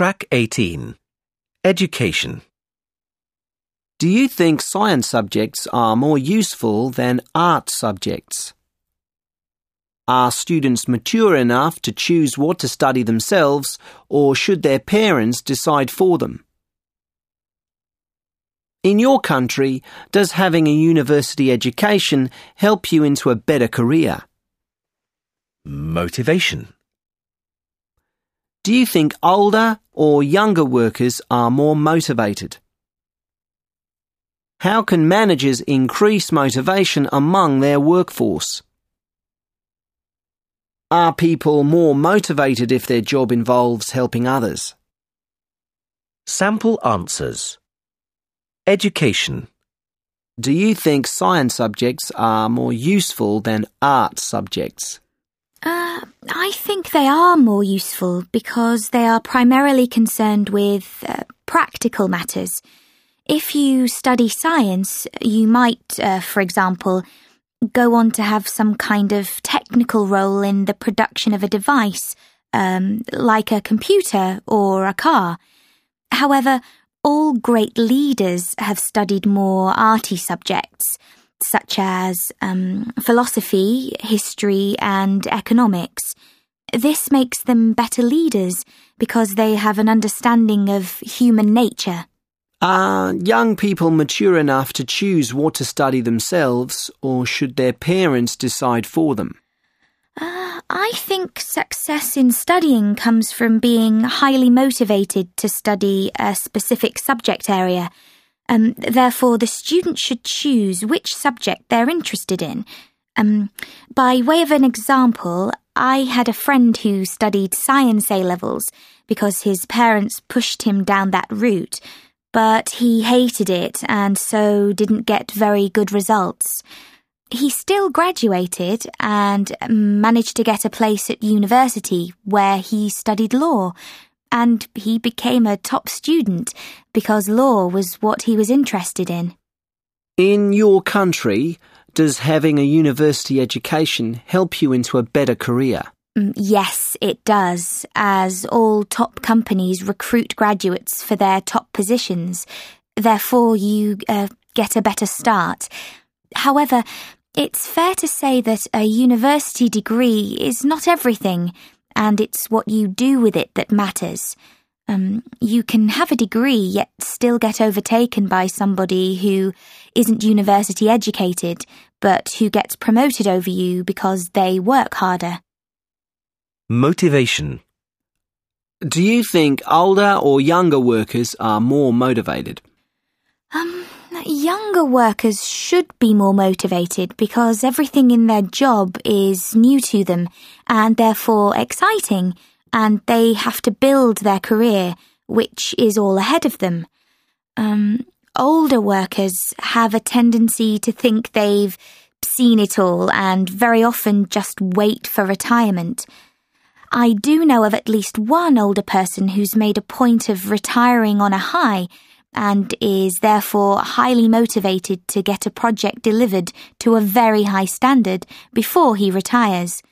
Track 18 Education. Do you think science subjects are more useful than art subjects? Are students mature enough to choose what to study themselves, or should their parents decide for them? In your country, does having a university education help you into a better career? Motivation. Do you think older or younger workers are more motivated? How can managers increase motivation among their workforce? Are people more motivated if their job involves helping others? Sample answers. Education. Do you think science subjects are more useful than art subjects? Uh, I think they are more useful because they are primarily concerned with uh, practical matters. If you study science, you might, uh, for example, go on to have some kind of technical role in the production of a device, um, like a computer or a car. However, all great leaders have studied more arty subjects such as um, philosophy, history, and economics. This makes them better leaders because they have an understanding of human nature. Are young people mature enough to choose what to study themselves, or should their parents decide for them? Uh, I think success in studying comes from being highly motivated to study a specific subject area um, therefore, the student should choose which subject they're interested in. Um, by way of an example, I had a friend who studied science A levels because his parents pushed him down that route, but he hated it and so didn't get very good results. He still graduated and managed to get a place at university where he studied law, and he became a top student because law was what he was interested in. In your country, does having a university education help you into a better career? Mm, yes, it does, as all top companies recruit graduates for their top positions. Therefore, you uh, get a better start. However, it's fair to say that a university degree is not everything and it's what you do with it that matters. Um, you can have a degree yet still get overtaken by somebody who isn't university educated, but who gets promoted over you because they work harder. Motivation. Do you think older or younger workers are more motivated? Um, younger workers should be more motivated because everything in their job is new to them and therefore exciting, and they have to build their career, which is all ahead of them. Um, older workers have a tendency to think they've seen it all and very often just wait for retirement. I do know of at least one older person who's made a point of retiring on a high and is therefore highly motivated to get a project delivered to a very high standard before he retires.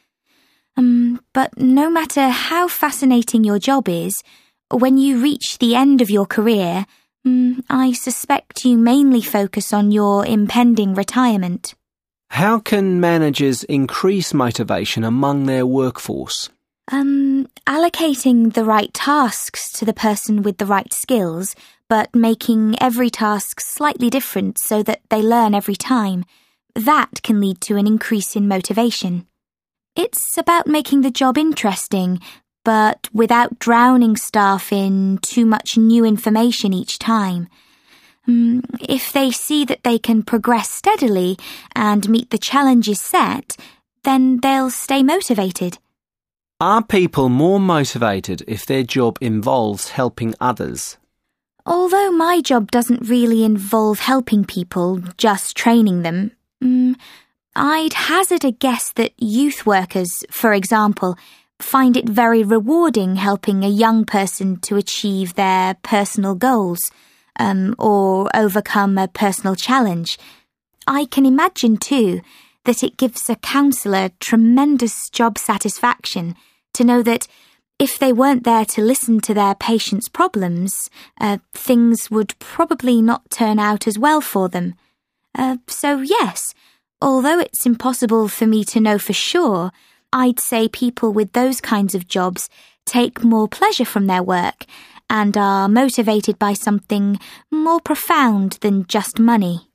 Um, but no matter how fascinating your job is, when you reach the end of your career, um, I suspect you mainly focus on your impending retirement. How can managers increase motivation among their workforce? Um, allocating the right tasks to the person with the right skills but making every task slightly different so that they learn every time. That can lead to an increase in motivation. It's about making the job interesting, but without drowning staff in too much new information each time. Mm, if they see that they can progress steadily and meet the challenges set, then they'll stay motivated. Are people more motivated if their job involves helping others? Although my job doesn't really involve helping people, just training them, mm, I'd hazard a guess that youth workers, for example, find it very rewarding helping a young person to achieve their personal goals um, or overcome a personal challenge. I can imagine, too, that it gives a counsellor tremendous job satisfaction to know that if they weren't there to listen to their patients' problems, uh, things would probably not turn out as well for them. Uh, so, yes, although it's impossible for me to know for sure, I'd say people with those kinds of jobs take more pleasure from their work and are motivated by something more profound than just money.